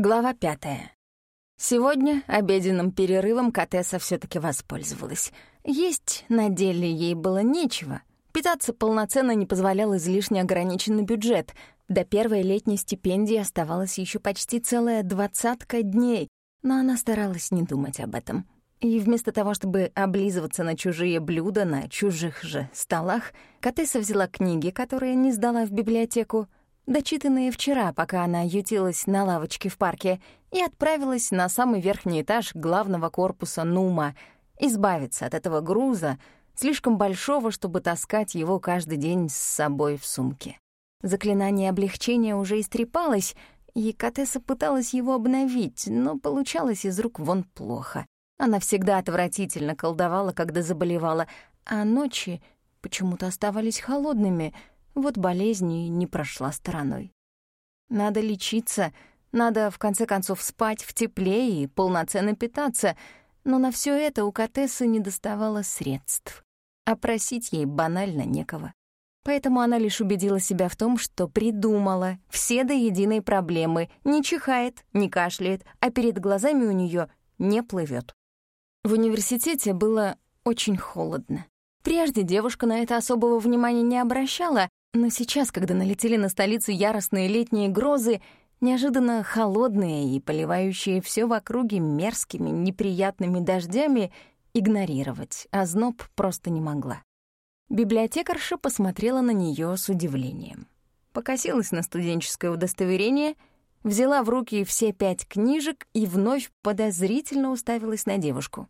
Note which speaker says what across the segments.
Speaker 1: Глава пятая. Сегодня обеденным перерывом Катесса все таки воспользовалась. Есть на деле ей было нечего. Питаться полноценно не позволял излишне ограниченный бюджет. До первой летней стипендии оставалось еще почти целая двадцатка дней, но она старалась не думать об этом. И вместо того, чтобы облизываться на чужие блюда на чужих же столах, Катесса взяла книги, которые не сдала в библиотеку, дочитанные вчера, пока она ютилась на лавочке в парке, и отправилась на самый верхний этаж главного корпуса Нума, избавиться от этого груза, слишком большого, чтобы таскать его каждый день с собой в сумке. Заклинание облегчения уже истрепалось, и Катесса пыталась его обновить, но получалось из рук вон плохо. Она всегда отвратительно колдовала, когда заболевала, а ночи почему-то оставались холодными — вот болезнь и не прошла стороной. Надо лечиться, надо, в конце концов, спать в тепле и полноценно питаться, но на все это у Катессы не доставало средств. А просить ей банально некого. Поэтому она лишь убедила себя в том, что придумала все до единой проблемы, не чихает, не кашляет, а перед глазами у нее не плывет. В университете было очень холодно. Прежде девушка на это особого внимания не обращала, но сейчас, когда налетели на столицу яростные летние грозы, неожиданно холодные и поливающие все в округе мерзкими, неприятными дождями, игнорировать озноб просто не могла. Библиотекарша посмотрела на нее с удивлением. Покосилась на студенческое удостоверение, взяла в руки все пять книжек и вновь подозрительно уставилась на девушку.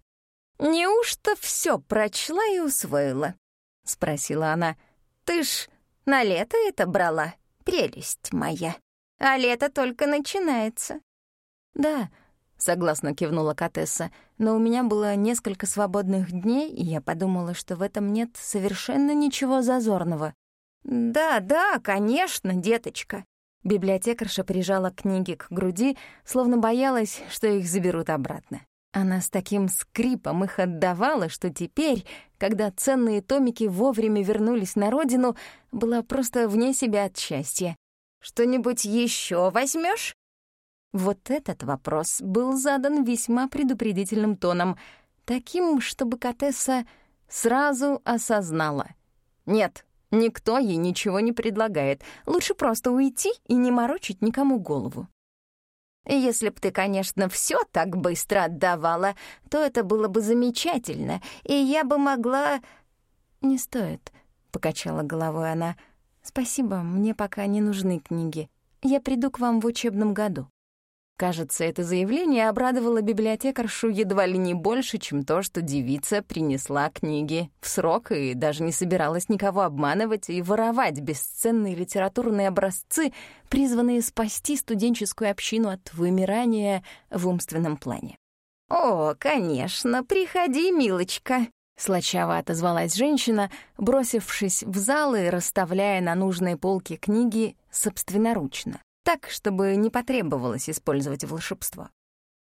Speaker 1: «Неужто все прочла и усвоила?» — спросила она. «Ты ж на лето это брала, прелесть моя. А лето только начинается». «Да», — согласно кивнула Катесса, «но у меня было несколько свободных дней, и я подумала, что в этом нет совершенно ничего зазорного». «Да, да, конечно, деточка». Библиотекарша прижала книги к груди, словно боялась, что их заберут обратно. Она с таким скрипом их отдавала, что теперь, когда ценные томики вовремя вернулись на родину, была просто вне себя от счастья. «Что-нибудь еще возьмешь? Вот этот вопрос был задан весьма предупредительным тоном, таким, чтобы Катесса сразу осознала. «Нет, никто ей ничего не предлагает. Лучше просто уйти и не морочить никому голову». Если б ты, конечно, все так быстро отдавала, то это было бы замечательно, и я бы могла...» «Не стоит», — покачала головой она. «Спасибо, мне пока не нужны книги. Я приду к вам в учебном году». Кажется, это заявление обрадовало библиотекаршу едва ли не больше, чем то, что девица принесла книги в срок и даже не собиралась никого обманывать и воровать бесценные литературные образцы, призванные спасти студенческую общину от вымирания в умственном плане. «О, конечно, приходи, милочка», — слачаво отозвалась женщина, бросившись в зал и расставляя на нужные полки книги собственноручно так, чтобы не потребовалось использовать волшебство.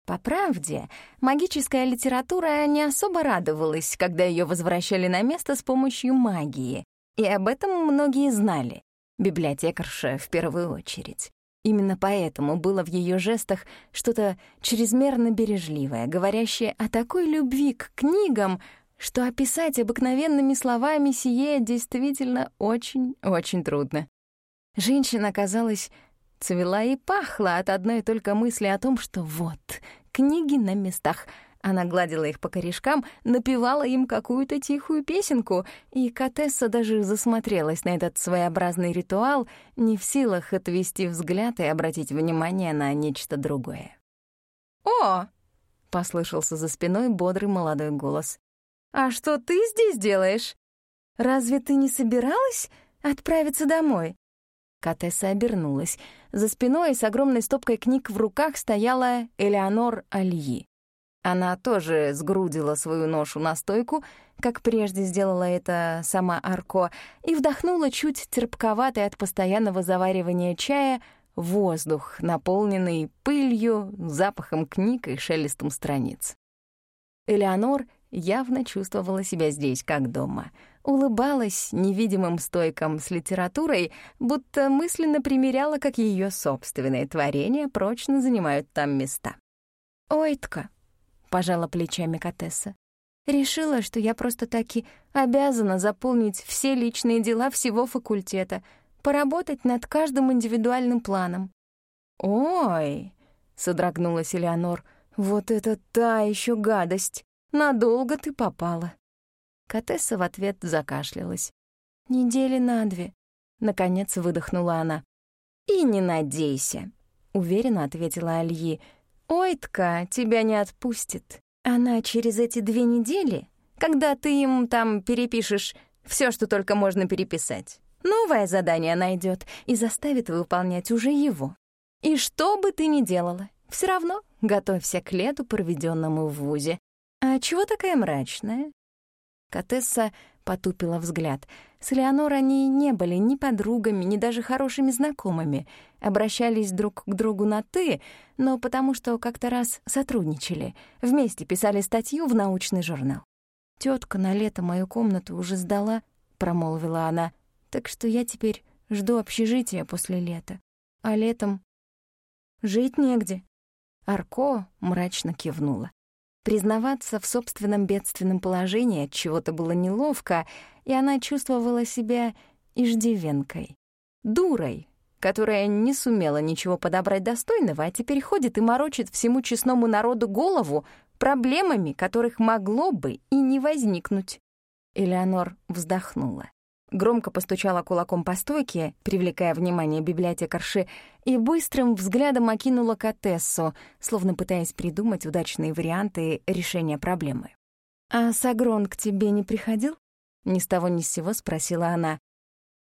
Speaker 1: По правде, магическая литература не особо радовалась, когда ее возвращали на место с помощью магии, и об этом многие знали, библиотекарша в первую очередь. Именно поэтому было в ее жестах что-то чрезмерно бережливое, говорящее о такой любви к книгам, что описать обыкновенными словами сие действительно очень-очень трудно. Женщина казалась цвела и пахла от одной только мысли о том, что вот, книги на местах. Она гладила их по корешкам, напевала им какую-то тихую песенку, и Катесса даже засмотрелась на этот своеобразный ритуал, не в силах отвести взгляд и обратить внимание на нечто другое. «О!» — послышался за спиной бодрый молодой голос. «А что ты здесь делаешь? Разве ты не собиралась отправиться домой?» Катесса обернулась. За спиной с огромной стопкой книг в руках стояла Элеонор Альи. Она тоже сгрудила свою ношу на стойку, как прежде сделала это сама Арко, и вдохнула чуть терпковатый от постоянного заваривания чая воздух, наполненный пылью, запахом книг и шелестом страниц. Элеонор явно чувствовала себя здесь как дома. Улыбалась невидимым стойкам с литературой, будто мысленно примеряла, как ее собственные творения прочно занимают там места. «Ойтка», — пожала плечами Катесса, «решила, что я просто таки обязана заполнить все личные дела всего факультета, поработать над каждым индивидуальным планом». «Ой», — содрогнулась Элеонор, «вот это та еще гадость! Надолго ты попала!» Катесса в ответ закашлялась. «Недели на две», — наконец выдохнула она. «И не надейся», — уверенно ответила Альи. «Ойтка тебя не отпустит. Она через эти две недели, когда ты им там перепишешь все, что только можно переписать, новое задание найдет и заставит выполнять уже его. И что бы ты ни делала, все равно готовься к лету, проведенному в ВУЗе. А чего такая мрачная? Катесса потупила взгляд. С Леонор они не были ни подругами, ни даже хорошими знакомыми. Обращались друг к другу на «ты», но потому что как-то раз сотрудничали. Вместе писали статью в научный журнал. Тетка на лето мою комнату уже сдала», — промолвила она. «Так что я теперь жду общежития после лета. А летом жить негде». Арко мрачно кивнула. Признаваться в собственном бедственном положении от чего-то было неловко, и она чувствовала себя иждивенкой, дурой, которая не сумела ничего подобрать достойного, а теперь ходит и морочит всему честному народу голову проблемами, которых могло бы и не возникнуть. Элеонор вздохнула громко постучала кулаком по стойке, привлекая внимание библиотекарши, и быстрым взглядом окинула Катессу, словно пытаясь придумать удачные варианты решения проблемы. «А Сагрон к тебе не приходил?» — ни с того ни с сего спросила она.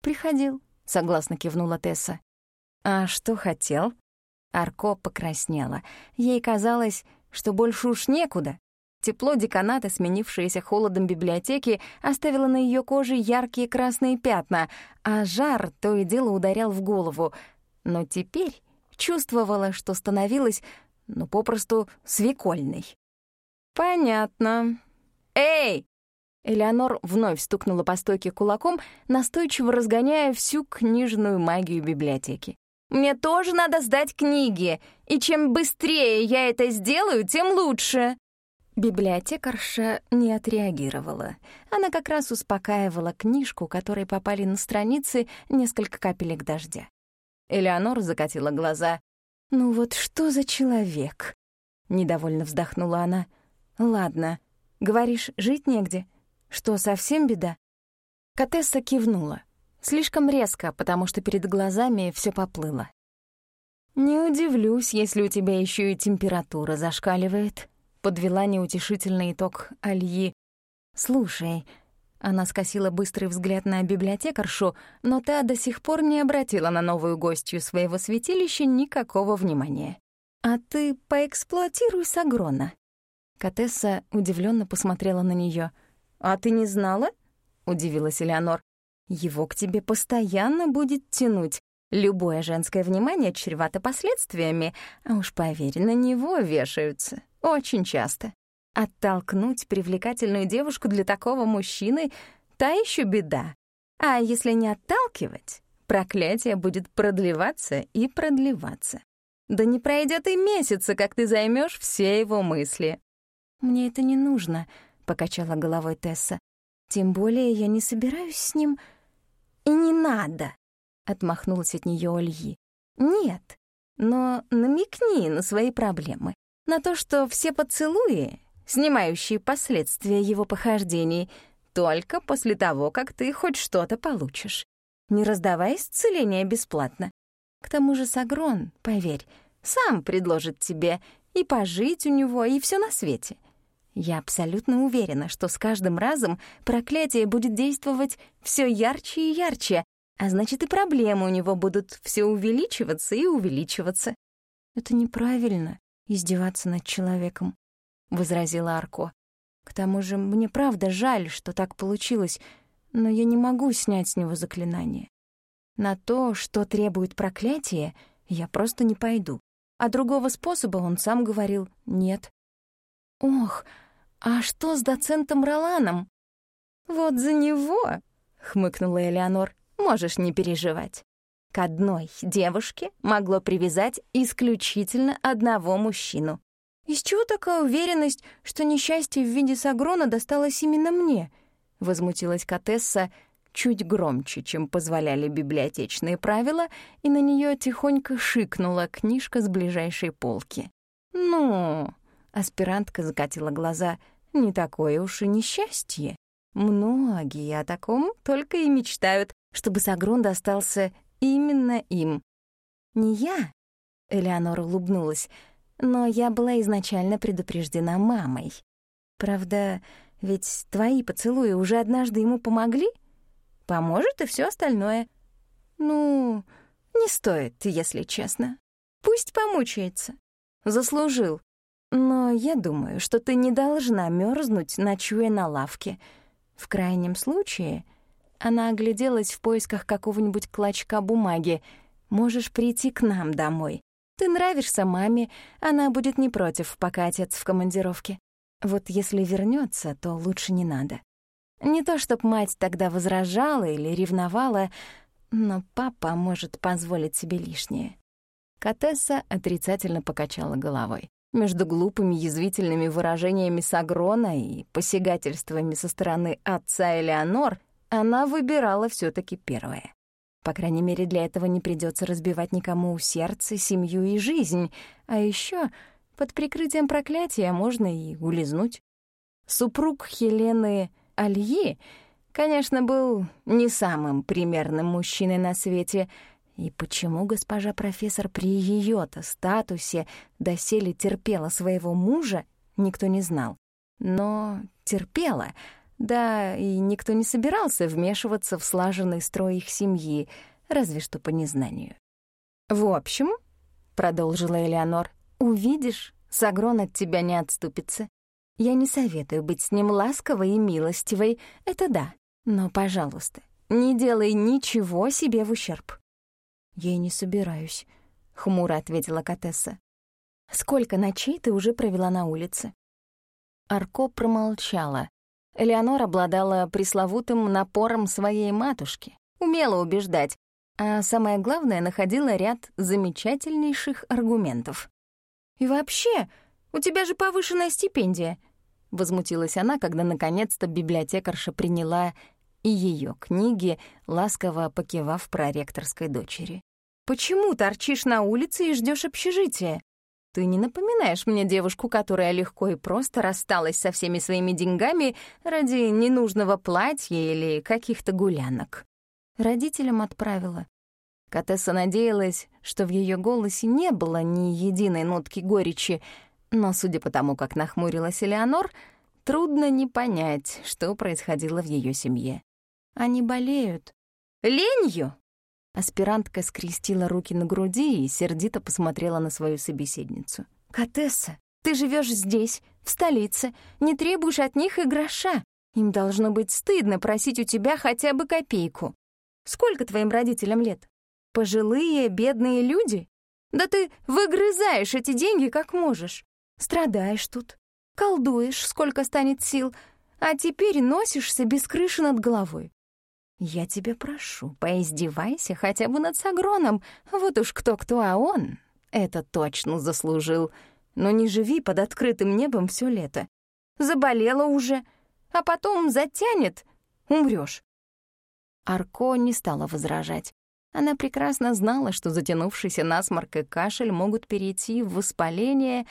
Speaker 1: «Приходил», — согласно кивнула Тесса. «А что хотел?» Арко покраснела. Ей казалось, что больше уж некуда. Тепло деканата, сменившееся холодом библиотеки, оставило на ее коже яркие красные пятна, а жар то и дело ударял в голову. Но теперь чувствовала, что становилась, ну, попросту свекольной. «Понятно. Эй!» Элеонор вновь стукнула по стойке кулаком, настойчиво разгоняя всю книжную магию библиотеки. «Мне тоже надо сдать книги, и чем быстрее я это сделаю, тем лучше!» Библиотекарша не отреагировала. Она как раз успокаивала книжку, которой попали на страницы несколько капелек дождя. Элеонор закатила глаза. «Ну вот что за человек?» — недовольно вздохнула она. «Ладно, говоришь, жить негде? Что, совсем беда?» Катесса кивнула. Слишком резко, потому что перед глазами все поплыло. «Не удивлюсь, если у тебя еще и температура зашкаливает», подвела неутешительный итог Альи. «Слушай», — она скосила быстрый взгляд на библиотекаршу, но та до сих пор не обратила на новую гостью своего святилища никакого внимания. «А ты поэксплуатируй Сагрона». Катесса удивленно посмотрела на нее. «А ты не знала?» — удивилась Элеонор. «Его к тебе постоянно будет тянуть. Любое женское внимание чревато последствиями, а уж поверь, на него вешаются. Очень часто. Оттолкнуть привлекательную девушку для такого мужчины — та еще беда. А если не отталкивать, проклятие будет продлеваться и продлеваться. Да не пройдет и месяца, как ты займешь все его мысли. «Мне это не нужно», — покачала головой Тесса. «Тем более я не собираюсь с ним...» «И не надо», — отмахнулась от нее Ольи. «Нет, но намекни на свои проблемы на то, что все поцелуи, снимающие последствия его похождений, только после того, как ты хоть что-то получишь. Не раздавай исцеление бесплатно. К тому же Сагрон, поверь, сам предложит тебе и пожить у него, и все на свете. Я абсолютно уверена, что с каждым разом проклятие будет действовать все ярче и ярче, а значит, и проблемы у него будут все увеличиваться и увеличиваться. Это неправильно издеваться над человеком», — возразила Арко. «К тому же мне правда жаль, что так получилось, но я не могу снять с него заклинание. На то, что требует проклятие, я просто не пойду. А другого способа он сам говорил «нет». «Ох, «А что с доцентом Роланом?» «Вот за него», — хмыкнула Элеонор, — «можешь не переживать. К одной девушке могло привязать исключительно одного мужчину. «Из чего такая уверенность, что несчастье в виде Сагрона досталось именно мне?» — возмутилась Катесса чуть громче, чем позволяли библиотечные правила, и на нее тихонько шикнула книжка с ближайшей полки. «Ну...» — аспирантка закатила глаза. «Не такое уж и несчастье. Многие о таком только и мечтают, чтобы Сагрон достался Именно им. Не я, Элеонора улыбнулась, но я была изначально предупреждена мамой. Правда, ведь твои поцелуи уже однажды ему помогли? Поможет и все остальное. Ну, не стоит, если честно. Пусть помучается. Заслужил. Но я думаю, что ты не должна мерзнуть, ночуя на лавке. В крайнем случае она огляделась в поисках какого-нибудь клочка бумаги. «Можешь прийти к нам домой. Ты нравишься маме, она будет не против, пока отец в командировке. Вот если вернется, то лучше не надо. Не то, чтоб мать тогда возражала или ревновала, но папа может позволить себе лишнее». Катесса отрицательно покачала головой. Между глупыми язвительными выражениями Сагрона и посягательствами со стороны отца Элеонор — она выбирала все таки первое. По крайней мере, для этого не придется разбивать никому сердце, семью и жизнь. А еще под прикрытием проклятия можно и улизнуть. Супруг Хелены Альи, конечно, был не самым примерным мужчиной на свете, и почему госпожа профессор при ее-то статусе доселе терпела своего мужа, никто не знал. Но терпела — да, и никто не собирался вмешиваться в слаженный строй их семьи, разве что по незнанию. «В общем», — продолжила Элеонор, — «увидишь, Сагрон от тебя не отступится. Я не советую быть с ним ласковой и милостивой, это да, но, пожалуйста, не делай ничего себе в ущерб». «Я не собираюсь», — хмуро ответила Катесса. «Сколько ночей ты уже провела на улице?» Арко промолчала, Элеонор обладала пресловутым напором своей матушки, умела убеждать, а самое главное, находила ряд замечательнейших аргументов. «И вообще, у тебя же повышенная стипендия!» — возмутилась она, когда наконец-то библиотекарша приняла и ее книги, ласково покивав проректорской дочери. «Почему торчишь на улице и ждешь общежития? Ты не напоминаешь мне девушку, которая легко и просто рассталась со всеми своими деньгами ради ненужного платья или каких-то гулянок. Родителям отправила. Катесса надеялась, что в ее голосе не было ни единой нотки горечи, но, судя по тому, как нахмурилась Элеонор, трудно не понять, что происходило в ее семье. Они болеют. Ленью? Аспирантка скрестила руки на груди и сердито посмотрела на свою собеседницу. «Катесса, ты живешь здесь, в столице, не требуешь от них и гроша. Им должно быть стыдно просить у тебя хотя бы копейку. Сколько твоим родителям лет? Пожилые, бедные люди? Да ты выгрызаешь эти деньги как можешь. Страдаешь тут, колдуешь, сколько станет сил, а теперь носишься без крыши над головой. Я тебя прошу, поиздевайся хотя бы над Сагроном. Вот уж кто-кто, а он это точно заслужил. Но не живи под открытым небом все лето. Заболела уже, а потом затянет, умрёшь. Арко не стала возражать. Она прекрасно знала, что затянувшийся насморк и кашель могут перейти в воспаление,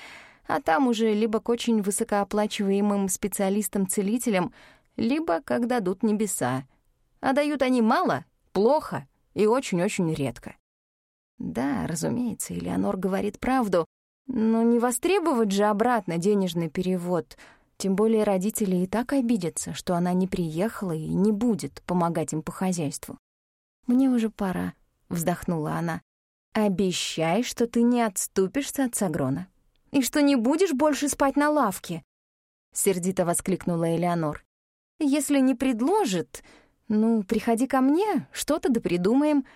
Speaker 1: а там уже либо к очень высокооплачиваемым специалистам-целителям, либо как дадут небеса — а дают они мало, плохо и очень-очень редко. Да, разумеется, Элеонор говорит правду, но не востребовать же обратно денежный перевод. Тем более родители и так обидятся, что она не приехала и не будет помогать им по хозяйству. «Мне уже пора», — вздохнула она. «Обещай, что ты не отступишься от Сагрона и что не будешь больше спать на лавке», — сердито воскликнула Элеонор. «Если не предложит, «Ну, приходи ко мне, что-то да придумаем.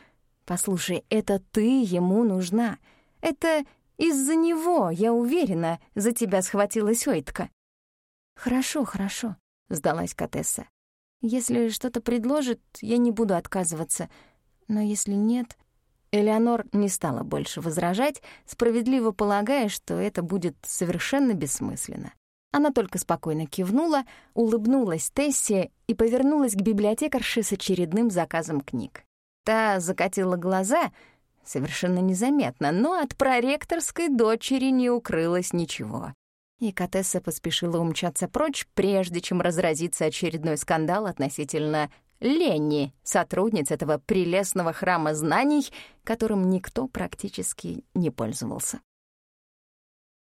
Speaker 1: Послушай, это ты ему нужна. Это из-за него, я уверена, за тебя схватилась Ойтка. «Хорошо, хорошо», — сдалась Катесса. «Если что-то предложит, я не буду отказываться. Но если нет...» Элеонор не стала больше возражать, справедливо полагая, что это будет совершенно бессмысленно. Она только спокойно кивнула, улыбнулась Тессе и повернулась к библиотекарше с очередным заказом книг. Та закатила глаза, совершенно незаметно, но от проректорской дочери не укрылось ничего. И Катесса поспешила умчаться прочь, прежде чем разразится очередной скандал относительно Ленни, сотрудниц этого прелестного храма знаний, которым никто практически не пользовался.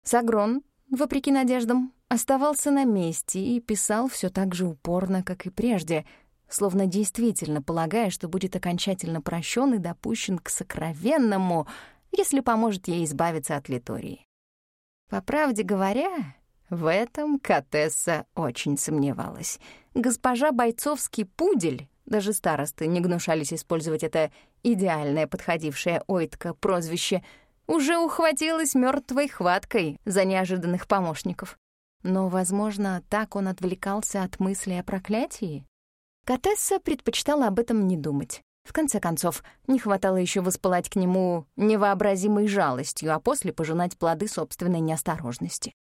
Speaker 1: Сагрон, вопреки надеждам, оставался на месте и писал все так же упорно, как и прежде, словно действительно полагая, что будет окончательно прощен и допущен к сокровенному, если поможет ей избавиться от литории. По правде говоря, в этом Катесса очень сомневалась. Госпожа Бойцовский пудель, даже старосты не гнушались использовать это идеальное подходившее Ойтка прозвище, уже ухватилась мертвой хваткой за неожиданных помощников. Но, возможно, так он отвлекался от мысли о проклятии? Катесса предпочитала об этом не думать. В конце концов, не хватало еще воспылать к нему невообразимой жалостью, а после пожинать плоды собственной неосторожности.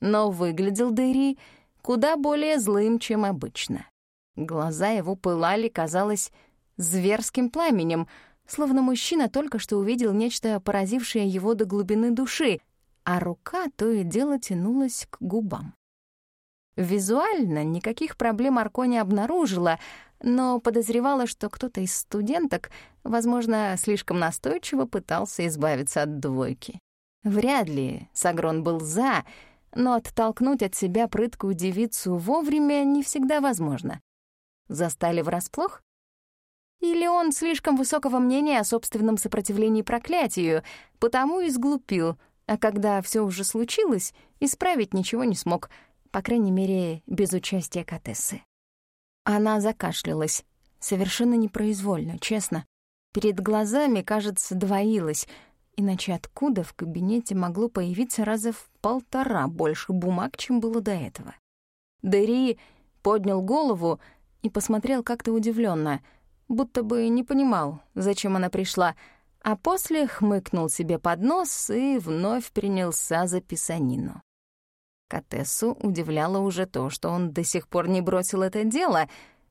Speaker 1: Но выглядел Дэри куда более злым, чем обычно. Глаза его пылали, казалось, зверским пламенем, словно мужчина только что увидел нечто, поразившее его до глубины души, а рука то и дело тянулась к губам. Визуально никаких проблем Арко не обнаружила, но подозревала, что кто-то из студенток, возможно, слишком настойчиво пытался избавиться от двойки. Вряд ли Сагрон был «за», но оттолкнуть от себя прыткую девицу вовремя не всегда возможно. Застали врасплох? Или он слишком высокого мнения о собственном сопротивлении проклятию, потому и сглупил, а когда все уже случилось, исправить ничего не смог, по крайней мере, без участия Катессы. Она закашлялась, совершенно непроизвольно, честно. Перед глазами, кажется, двоилась — Иначе откуда в кабинете могло появиться раза в полтора больше бумаг, чем было до этого? Дэри поднял голову и посмотрел как-то удивленно, будто бы не понимал, зачем она пришла, а после хмыкнул себе под нос и вновь принялся за писанину. Катессу удивляло уже то, что он до сих пор не бросил это дело,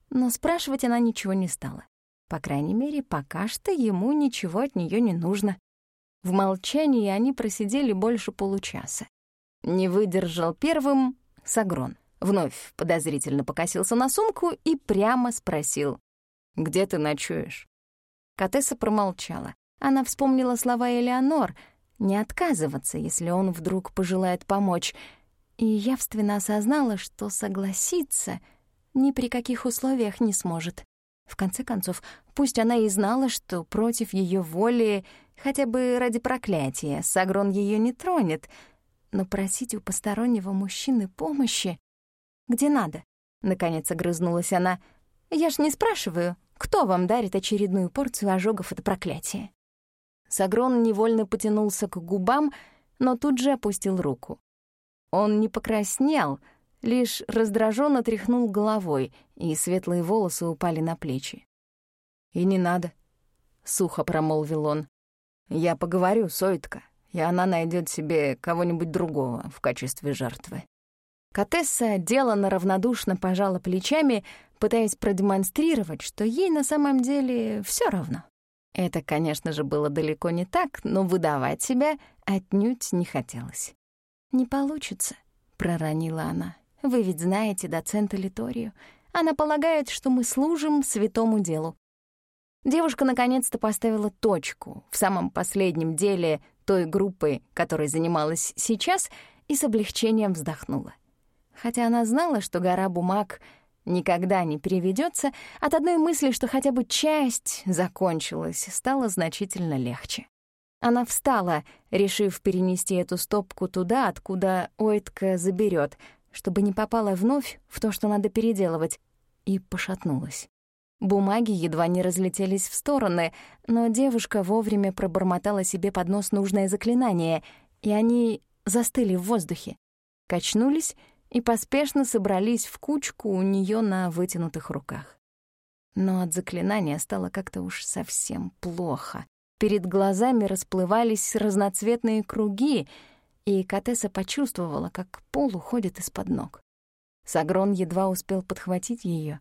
Speaker 1: но спрашивать она ничего не стала. По крайней мере, пока что ему ничего от нее не нужно. В молчании они просидели больше получаса. Не выдержал первым Сагрон. Вновь подозрительно покосился на сумку и прямо спросил. «Где ты ночуешь?» Катесса промолчала. Она вспомнила слова Элеонор «не отказываться, если он вдруг пожелает помочь», и явственно осознала, что согласиться ни при каких условиях не сможет. В конце концов, пусть она и знала, что против ее воли, хотя бы ради проклятия, Сагрон ее не тронет, но просить у постороннего мужчины помощи... Где надо? Наконец огрызнулась она. Я ж не спрашиваю, кто вам дарит очередную порцию ожогов от проклятия. Сагрон невольно потянулся к губам, но тут же опустил руку. Он не покраснел — лишь раздраженно тряхнул головой, и светлые волосы упали на плечи. «И не надо», — сухо промолвил он. «Я поговорю с Ойтко, и она найдет себе кого-нибудь другого в качестве жертвы». Катесса делано равнодушно пожала плечами, пытаясь продемонстрировать, что ей на самом деле все равно. Это, конечно же, было далеко не так, но выдавать себя отнюдь не хотелось. «Не получится», — проронила она. Вы ведь знаете доцента Литорию. Она полагает, что мы служим святому делу. Девушка наконец-то поставила точку в самом последнем деле той группы, которой занималась сейчас, и с облегчением вздохнула. Хотя она знала, что гора бумаг никогда не переведется, от одной мысли, что хотя бы часть закончилась, стало значительно легче. Она встала, решив перенести эту стопку туда, откуда Ойтка заберет, чтобы не попала вновь в то, что надо переделывать, и пошатнулась. Бумаги едва не разлетелись в стороны, но девушка вовремя пробормотала себе под нос нужное заклинание, и они застыли в воздухе, качнулись и поспешно собрались в кучку у нее на вытянутых руках. Но от заклинания стало как-то уж совсем плохо. Перед глазами расплывались разноцветные круги, и Катесса почувствовала, как пол уходит из-под ног. Сагрон едва успел подхватить ее.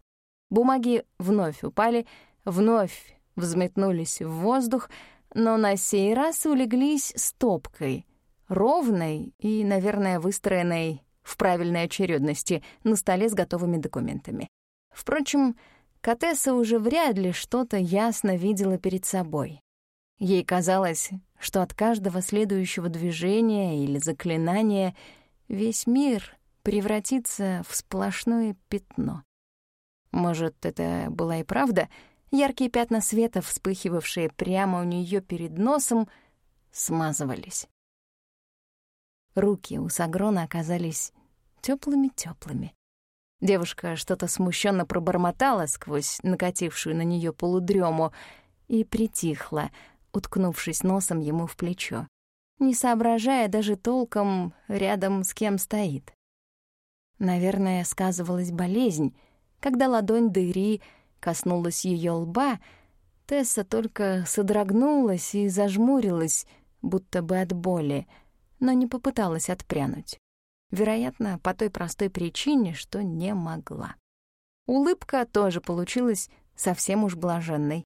Speaker 1: Бумаги вновь упали, вновь взметнулись в воздух, но на сей раз улеглись стопкой, ровной и, наверное, выстроенной в правильной очередности на столе с готовыми документами. Впрочем, Катесса уже вряд ли что-то ясно видела перед собой. Ей казалось, что от каждого следующего движения или заклинания весь мир превратится в сплошное пятно. Может, это была и правда? Яркие пятна света, вспыхивавшие прямо у нее перед носом, смазывались. Руки у Сагрона оказались теплыми-теплыми. Девушка что-то смущенно пробормотала сквозь накатившую на нее полудрему и притихла, уткнувшись носом ему в плечо, не соображая даже толком рядом с кем стоит. Наверное, сказывалась болезнь. Когда ладонь Дыри коснулась ее лба, Тесса только содрогнулась и зажмурилась, будто бы от боли — но не попыталась отпрянуть. Вероятно, по той простой причине, что не могла. Улыбка тоже получилась совсем уж блаженной.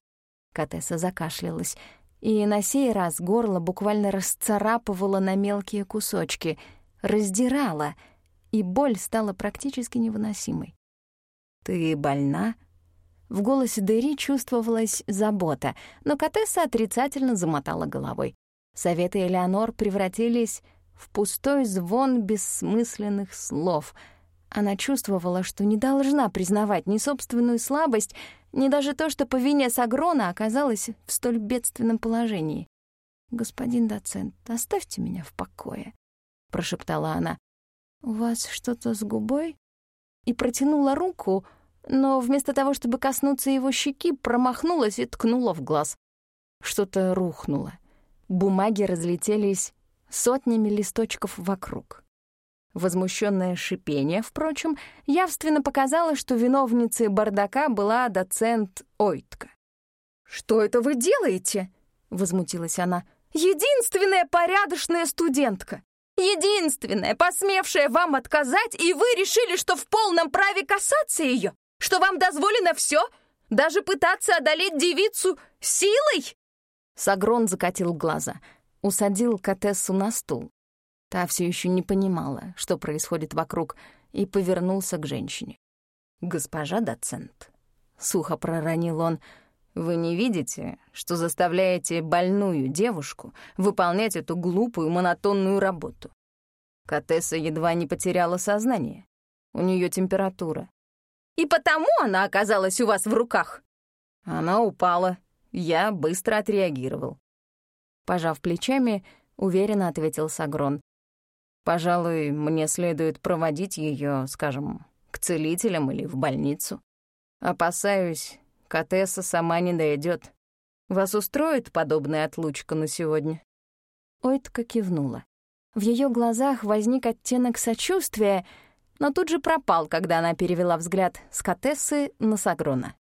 Speaker 1: Катесса закашлялась, и на сей раз горло буквально расцарапывало на мелкие кусочки, раздирало, и боль стала практически невыносимой. «Ты больна?» В голосе Дэри чувствовалась забота, но Катесса отрицательно замотала головой. Советы Элеонор превратились в пустой звон бессмысленных слов. Она чувствовала, что не должна признавать ни собственную слабость, ни даже то, что по вине Сагрона оказалась в столь бедственном положении. «Господин доцент, оставьте меня в покое», — прошептала она. «У вас что-то с губой?» И протянула руку, но вместо того, чтобы коснуться его щеки, промахнулась и ткнула в глаз. Что-то рухнуло. Бумаги разлетелись сотнями листочков вокруг. Возмущенное шипение, впрочем, явственно показало, что виновницей бардака была доцент Ойтка. «Что это вы делаете?» — возмутилась она. «Единственная порядочная студентка! Единственная, посмевшая вам отказать, и вы решили, что в полном праве касаться ее? Что вам дозволено все, даже пытаться одолеть девицу силой?» Сагрон закатил глаза, усадил Катессу на стул. Та все еще не понимала, что происходит вокруг, и повернулся к женщине. «Госпожа доцент», — сухо проронил он, — «вы не видите, что заставляете больную девушку выполнять эту глупую монотонную работу?» Катесса едва не потеряла сознание. У нее температура. «И потому она оказалась у вас в руках?» Она упала, я быстро отреагировал. Пожав плечами, уверенно ответил Сагрон. «Пожалуй, мне следует проводить ее, скажем, к целителям или в больницу. Опасаюсь, Катесса сама не дойдет. Вас устроит подобная отлучка на сегодня?» Ойтка кивнула. В ее глазах возник оттенок сочувствия, но тут же пропал, когда она перевела взгляд с Катессы на Сагрона.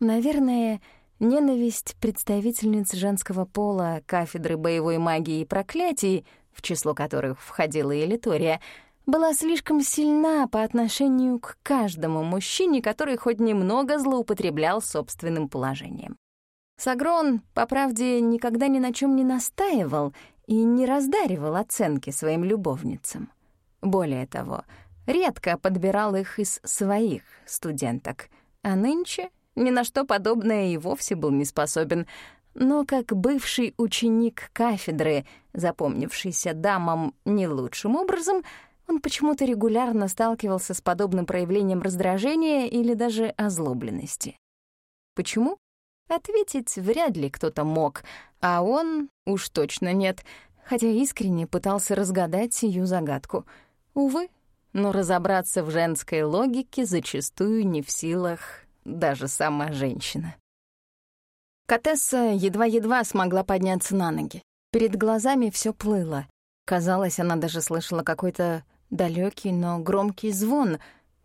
Speaker 1: Наверное, Ненависть представительниц женского пола кафедры боевой магии и проклятий, в число которых входила и Литория, была слишком сильна по отношению к каждому мужчине, который хоть немного злоупотреблял собственным положением. Сагрон, по правде, никогда ни на чем не настаивал и не раздаривал оценки своим любовницам. Более того, редко подбирал их из своих студенток, а нынче ни на что подобное и вовсе был не способен. Но как бывший ученик кафедры, запомнившийся дамам не лучшим образом, он почему-то регулярно сталкивался с подобным проявлением раздражения или даже озлобленности. Почему? Ответить вряд ли кто-то мог, а он уж точно нет, хотя искренне пытался разгадать сию загадку. Увы, но разобраться в женской логике зачастую не в силах даже сама женщина. Катесса едва-едва смогла подняться на ноги. Перед глазами все плыло. Казалось, она даже слышала какой-то далекий, но громкий звон,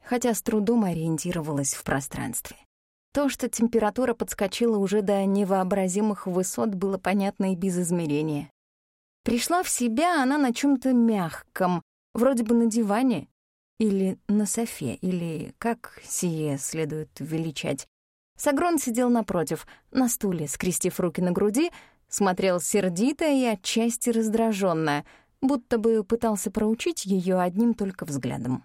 Speaker 1: хотя с трудом ориентировалась в пространстве. То, что температура подскочила уже до невообразимых высот, было понятно и без измерения. Пришла в себя она на чем то мягком, вроде бы на диване, или на софе, или как сие следует величать. Сагрон сидел напротив, на стуле, скрестив руки на груди, смотрел сердито и отчасти раздраженно, будто бы пытался проучить ее одним только взглядом.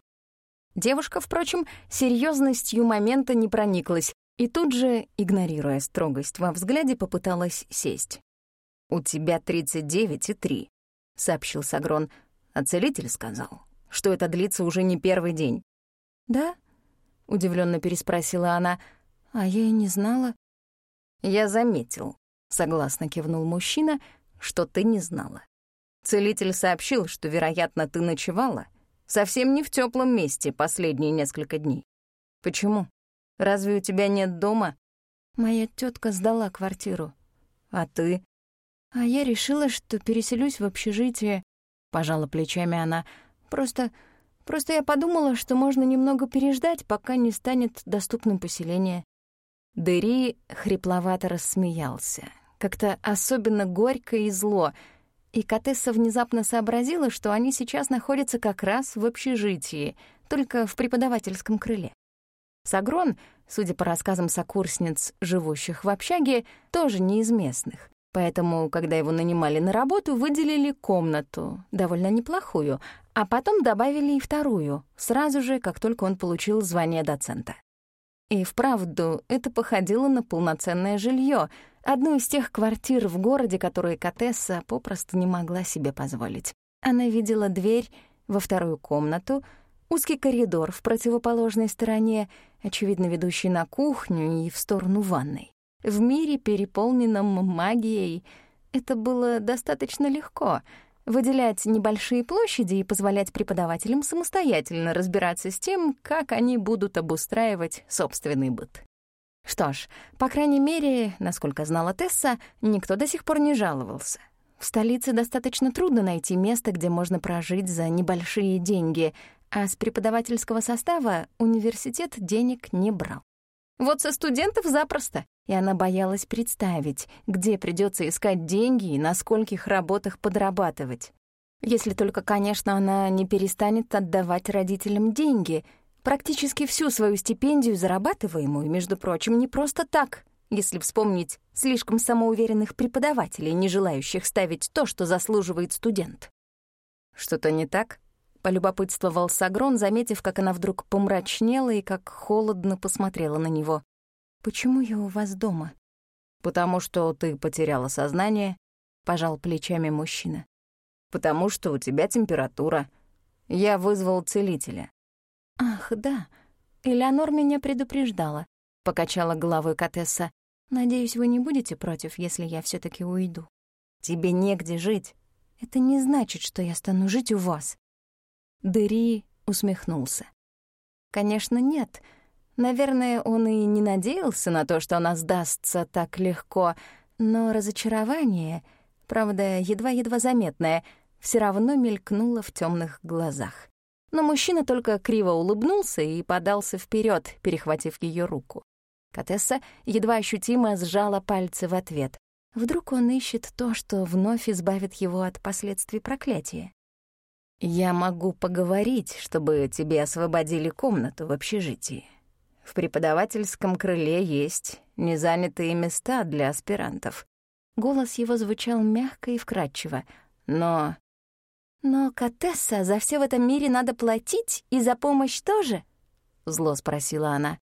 Speaker 1: Девушка, впрочем, серьезностью момента не прониклась и тут же, игнорируя строгость во взгляде, попыталась сесть. «У тебя 39 и 3», — сообщил Сагрон, а целитель сказал, что это длится уже не первый день.
Speaker 2: «Да?» — удивленно переспросила она, а я и не знала.
Speaker 1: «Я заметил», — согласно кивнул мужчина, — «что ты не знала. Целитель сообщил, что, вероятно, ты ночевала совсем не в теплом месте последние несколько дней. Почему? Разве у тебя нет дома?
Speaker 2: Моя тетка сдала квартиру.
Speaker 1: А ты?
Speaker 2: А я решила, что переселюсь в общежитие. Пожала плечами она. Просто... Просто я подумала, что можно немного переждать, пока не станет доступным поселение.
Speaker 1: Дери хрипловато рассмеялся. Как-то особенно горько и зло — и Катесса внезапно сообразила, что они сейчас находятся как раз в общежитии, только в преподавательском крыле. Сагрон, судя по рассказам сокурсниц, живущих в общаге, тоже не из местных. Поэтому, когда его нанимали на работу, выделили комнату, довольно неплохую, а потом добавили и вторую, сразу же, как только он получил звание доцента. И вправду это походило на полноценное жилье, одну из тех квартир в городе, которые Катесса попросту не могла себе позволить. Она видела дверь во вторую комнату, узкий коридор в противоположной стороне, очевидно ведущий на кухню и в сторону ванной. В мире, переполненном магией, это было достаточно легко — выделять небольшие площади и позволять преподавателям самостоятельно разбираться с тем, как они будут обустраивать собственный быт. Что ж, по крайней мере, насколько знала Тесса, никто до сих пор не жаловался. В столице достаточно трудно найти место, где можно прожить за небольшие деньги, а с преподавательского состава университет денег не брал. Вот со студентов запросто, и она боялась представить, где придется искать деньги и на скольких работах подрабатывать. Если только, конечно, она не перестанет отдавать родителям деньги, практически всю свою стипендию, зарабатываемую, между прочим, не просто так, если вспомнить слишком самоуверенных преподавателей, не желающих ставить то, что заслуживает студент. Что-то не так? полюбопытствовал Сагрон, заметив, как она вдруг помрачнела и как холодно посмотрела на него.
Speaker 2: «Почему я у вас дома?»
Speaker 1: «Потому что ты потеряла сознание», — пожал плечами мужчина. «Потому что у тебя температура. Я вызвал целителя».
Speaker 2: «Ах, да. Элеонор меня предупреждала», — покачала головой Катесса. «Надеюсь, вы не будете против, если я все таки уйду».
Speaker 1: «Тебе негде жить».
Speaker 2: «Это не значит, что я стану жить у вас»,
Speaker 1: Дери усмехнулся. Конечно, нет. Наверное, он и не надеялся на то, что она сдастся так легко, но разочарование, правда, едва-едва заметное, все равно мелькнуло в темных глазах. Но мужчина только криво улыбнулся и подался вперед, перехватив ее руку. Катесса едва ощутимо сжала пальцы в ответ. Вдруг он ищет то, что вновь избавит его от последствий проклятия. «Я могу поговорить, чтобы тебе освободили комнату в общежитии. В преподавательском крыле есть незанятые места для аспирантов». Голос его звучал мягко и вкрадчиво, но... «Но, Катесса, за все в этом мире надо платить, и за помощь тоже?» — зло спросила она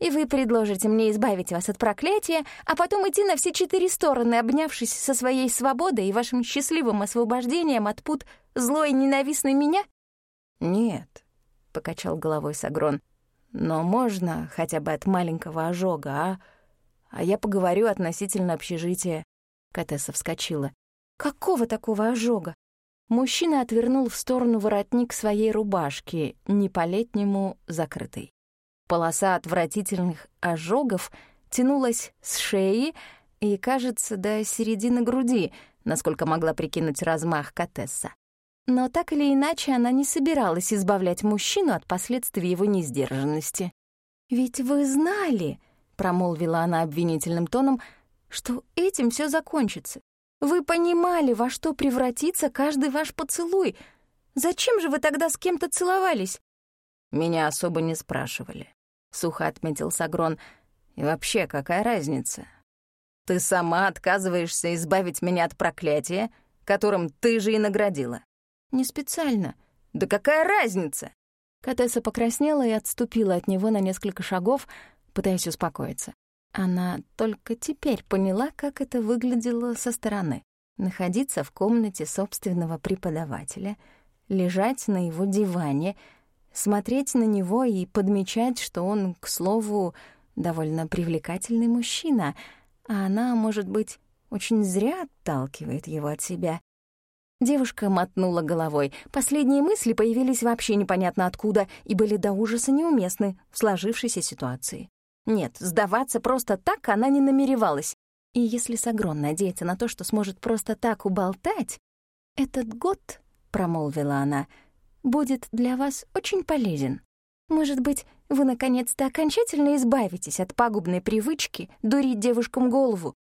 Speaker 1: и вы предложите мне избавить вас от проклятия, а потом идти на все четыре стороны, обнявшись со своей свободой и вашим счастливым освобождением от пут злой и ненавистной меня?» «Нет», — покачал головой Сагрон, «но можно хотя бы от маленького ожога, а? А я поговорю относительно общежития». Катесса вскочила. «Какого такого ожога?» Мужчина отвернул в сторону воротник своей рубашки, не по-летнему закрытой. Полоса отвратительных ожогов тянулась с шеи и, кажется, до середины груди, насколько могла прикинуть размах Катесса. Но так или иначе она не собиралась избавлять мужчину от последствий его несдержанности. «Ведь вы знали», — промолвила она обвинительным тоном, «что этим все закончится. Вы понимали, во что превратится каждый ваш поцелуй. Зачем же вы тогда с кем-то целовались?»
Speaker 2: «Меня особо не спрашивали», — сухо отметил Сагрон. «И вообще, какая разница? Ты сама отказываешься избавить меня от проклятия, которым ты же и наградила».
Speaker 1: «Не специально».
Speaker 2: «Да какая разница?»
Speaker 1: Катесса покраснела и отступила от него на несколько шагов, пытаясь успокоиться. Она только теперь поняла, как это выглядело со стороны. Находиться в комнате собственного преподавателя, лежать на его диване, смотреть на него и подмечать, что он, к слову, довольно привлекательный мужчина, а она, может быть, очень зря отталкивает его от себя. Девушка мотнула головой. Последние мысли появились вообще непонятно откуда и были до ужаса неуместны в сложившейся ситуации. Нет, сдаваться просто так она не намеревалась. И если Сагрон надеется на то, что сможет просто так уболтать, «Этот год, — промолвила она, — будет для вас очень полезен. Может быть, вы наконец-то окончательно избавитесь от пагубной привычки дурить девушкам голову,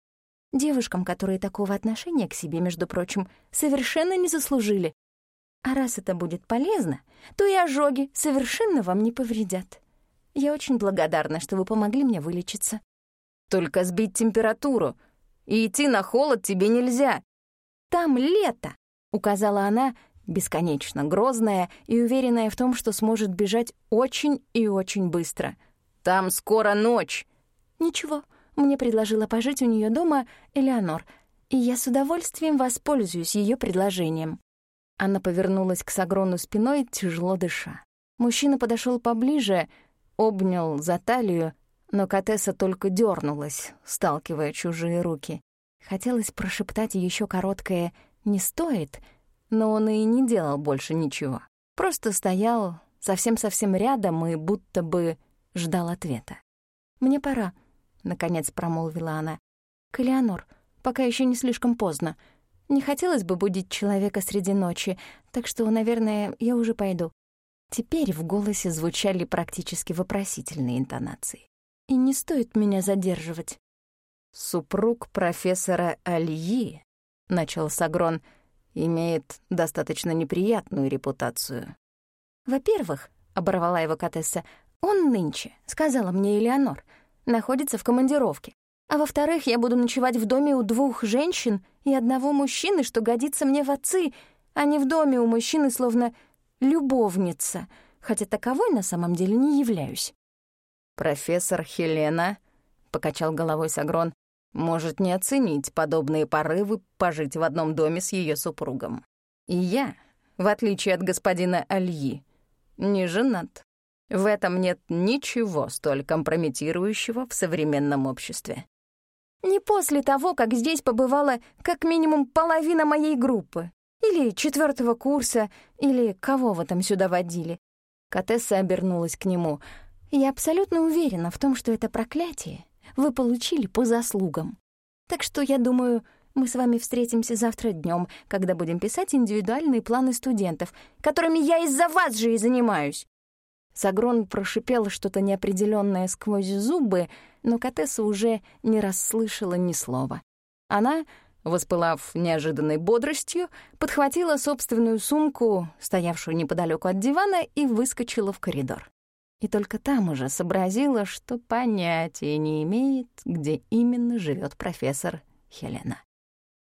Speaker 1: Девушкам, которые такого отношения к себе, между прочим, совершенно не заслужили. А раз это будет полезно, то и ожоги совершенно вам не повредят. Я очень благодарна, что вы помогли мне вылечиться.
Speaker 2: Только сбить температуру. И идти на холод тебе нельзя.
Speaker 1: Там лето, — указала она, бесконечно грозная и уверенная в том, что сможет бежать очень и очень быстро.
Speaker 2: «Там скоро ночь!»
Speaker 1: «Ничего, мне предложила пожить у нее дома Элеонор, и я с удовольствием воспользуюсь ее предложением. Она повернулась к Сагрону спиной, тяжело дыша. Мужчина подошел поближе, обнял за талию, но Катесса только дернулась, сталкивая чужие руки. Хотелось прошептать еще короткое «не стоит», но он и не делал больше ничего. Просто стоял совсем-совсем рядом и будто бы ждал ответа. «Мне пора», наконец промолвила она. «Калианор, пока еще не слишком поздно. Не хотелось бы будить человека среди ночи, так что, наверное, я уже пойду». Теперь в голосе звучали практически вопросительные интонации. «И не стоит меня задерживать».
Speaker 2: «Супруг профессора Альи», — начал Сагрон, — «имеет достаточно неприятную репутацию».
Speaker 1: «Во-первых», — оборвала его Катесса, — «он нынче», — сказала мне Элеонор, — находится в командировке. А во-вторых, я буду ночевать в доме у двух женщин и одного мужчины, что годится мне в отцы, а не в доме у мужчины словно любовница, хотя таковой на самом деле не являюсь.
Speaker 2: «Профессор Хелена», — покачал головой Сагрон, «может не оценить подобные порывы пожить в одном доме с ее супругом. И я, в отличие от господина Альи, не женат. В этом нет ничего столь компрометирующего в современном обществе.
Speaker 1: Не после того, как здесь побывала как минимум половина моей группы. Или четвертого курса, или кого вы там сюда водили. Катесса обернулась к нему. Я абсолютно уверена в том, что это проклятие вы получили по заслугам. Так что, я думаю, мы с вами встретимся завтра днем, когда будем писать индивидуальные планы студентов, которыми я из-за вас же и занимаюсь. Сагрон прошипел что-то неопределённое сквозь зубы, но Катесса уже не расслышала ни слова. Она, воспылав неожиданной бодростью, подхватила собственную сумку, стоявшую неподалёку от дивана, и выскочила в коридор. И только там уже сообразила, что понятия не имеет, где именно живёт профессор Хелена.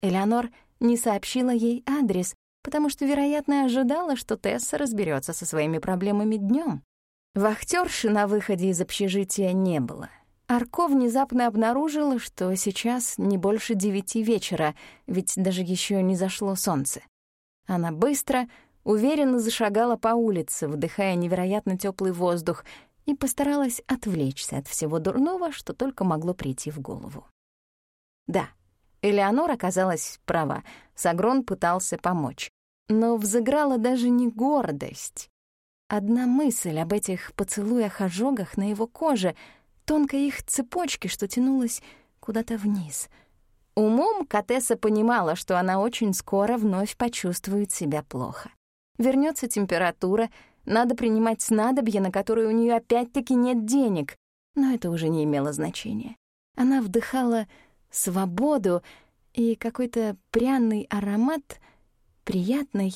Speaker 1: Элеонор не сообщила ей адрес, потому что, вероятно, ожидала, что Тесса разберётся со своими проблемами днём. Вахтерши на выходе из общежития не было. Арко внезапно обнаружила, что сейчас не больше девяти вечера, ведь даже еще не зашло солнце. Она быстро, уверенно зашагала по улице, вдыхая невероятно теплый воздух, и постаралась отвлечься от всего дурного, что только могло прийти в голову. Да, Элеонора оказалась права, Сагрон пытался помочь. Но взыграла даже не гордость, Одна мысль об этих поцелуях-ожогах на его коже, тонкой их цепочке, что тянулась куда-то вниз. Умом Катесса понимала, что она очень скоро вновь почувствует себя плохо. Вернется температура, надо принимать снадобье, на которое у нее опять-таки нет денег. Но это уже не имело значения. Она вдыхала свободу и какой-то пряный аромат приятной,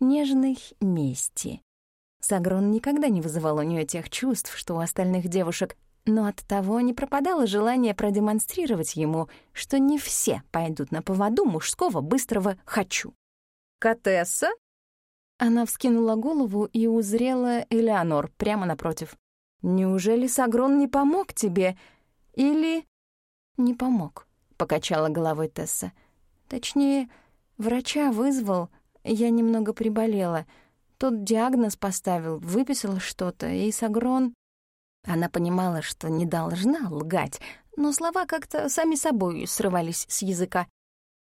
Speaker 1: нежной мести. Сагрон никогда не вызывал у нее тех чувств, что у остальных девушек, но от того не пропадало желание продемонстрировать ему, что не все пойдут на поводу мужского быстрого «хочу».
Speaker 2: «Катесса?»
Speaker 1: Она вскинула голову и узрела Элеонор прямо напротив. «Неужели Сагрон не помог тебе? Или...» «Не помог», — покачала головой Тесса. «Точнее, врача вызвал, я немного приболела. Тот диагноз поставил, выписал что-то, и Сагрон...» Она понимала, что не должна лгать, но слова как-то сами собой срывались с языка.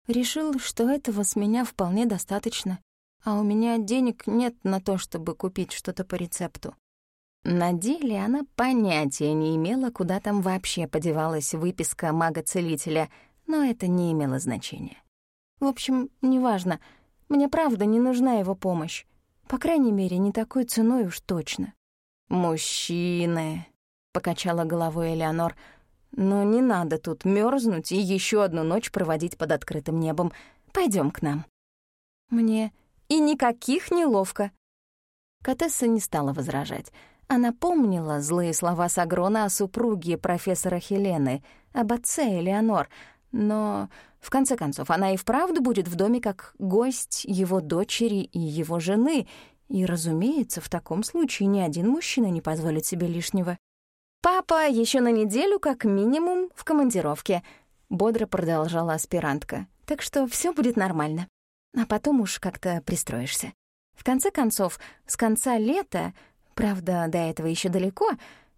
Speaker 1: Решил, что этого с меня вполне достаточно, а у меня денег нет на то, чтобы купить что-то по рецепту. На деле она понятия не имела, куда там вообще подевалась выписка мага-целителя, но это не имело значения. В общем, неважно, мне правда не нужна его помощь. По крайней мере, не такой ценой уж точно. «Мужчины», — покачала головой Элеонор, «но не надо тут мерзнуть и еще одну ночь проводить под открытым небом. Пойдем к нам». Мне и никаких неловко. Катесса не стала возражать. Она помнила злые слова Сагрона о супруге профессора Хелены, об отце Элеонор, но, в конце концов, она и вправду будет в доме как гость его дочери и его жены, и, разумеется, в таком случае ни один мужчина не позволит себе лишнего. «Папа еще на неделю, как минимум, в командировке», — бодро продолжала аспирантка. «Так что все будет нормально. А потом уж как-то пристроишься. В конце концов, с конца лета Правда, до этого еще далеко.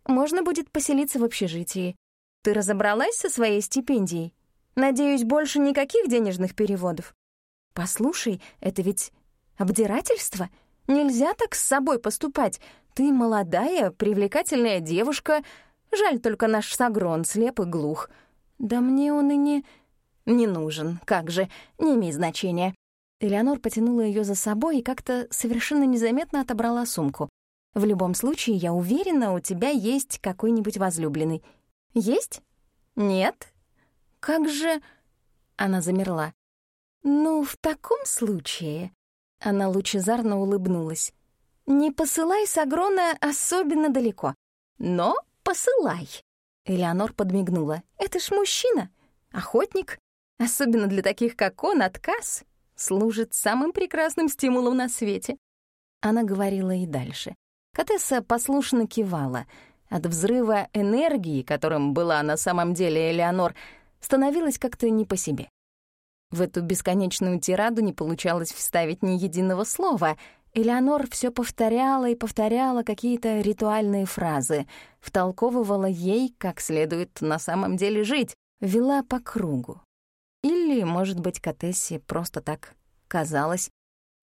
Speaker 1: Можно будет поселиться в общежитии. Ты разобралась со своей стипендией? Надеюсь, больше никаких денежных переводов? Послушай, это ведь обдирательство. Нельзя так с собой поступать. Ты молодая, привлекательная девушка. Жаль только наш Сагрон слеп и глух. Да мне он и не... Не нужен, как же, не имеет значения. Элеонор потянула ее за собой и как-то совершенно незаметно отобрала сумку. В любом случае, я уверена, у тебя есть какой-нибудь возлюбленный. Есть? Нет? Как же...» Она замерла. «Ну, в таком случае...» Она лучезарно улыбнулась. «Не посылай Сагрона особенно далеко, но посылай». Элеонор подмигнула. «Это ж мужчина, охотник. Особенно для таких, как он, отказ служит самым прекрасным стимулом на свете». Она говорила и дальше. Катесса послушно кивала. От взрыва энергии, которым была на самом деле Элеонор, становилось как-то не по себе. В эту бесконечную тираду не получалось вставить ни единого слова. Элеонор все повторяла и повторяла какие-то ритуальные фразы, втолковывала ей, как следует на самом деле жить, вела по кругу. Или, может быть, Катессе просто так казалось,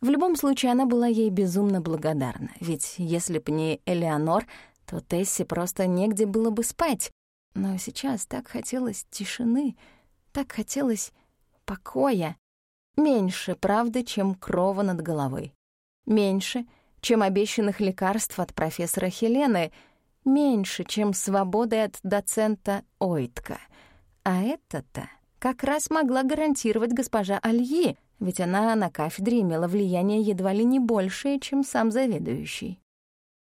Speaker 1: в любом случае, она была ей безумно благодарна, ведь если б не Элеонор, то Тессе просто негде было бы спать. Но сейчас так хотелось тишины, так хотелось покоя. Меньше правды, чем крова над головой. Меньше, чем обещанных лекарств от профессора Хелены. Меньше, чем свободы от доцента Ойтка. А это-то как раз могла гарантировать госпожа Альи — ведь она на кафедре имела влияние едва ли не большее, чем сам заведующий.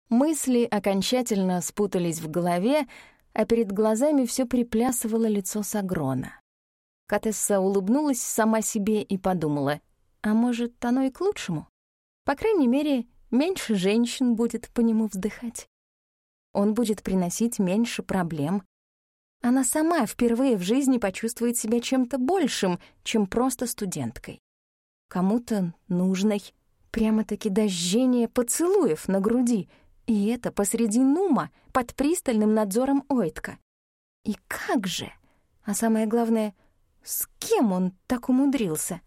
Speaker 1: Мысли окончательно спутались в голове, а перед глазами все приплясывало лицо Сагрона. Катесса улыбнулась сама себе и подумала, а может, оно и к лучшему? По крайней мере, меньше женщин будет по нему вздыхать. Он будет приносить меньше проблем. Она сама впервые в жизни почувствует себя чем-то большим, чем просто студенткой кому-то нужной. Прямо-таки дождение поцелуев на груди. И это посреди Нума, под пристальным надзором Ойтка. И как же? А самое главное, с кем он так умудрился?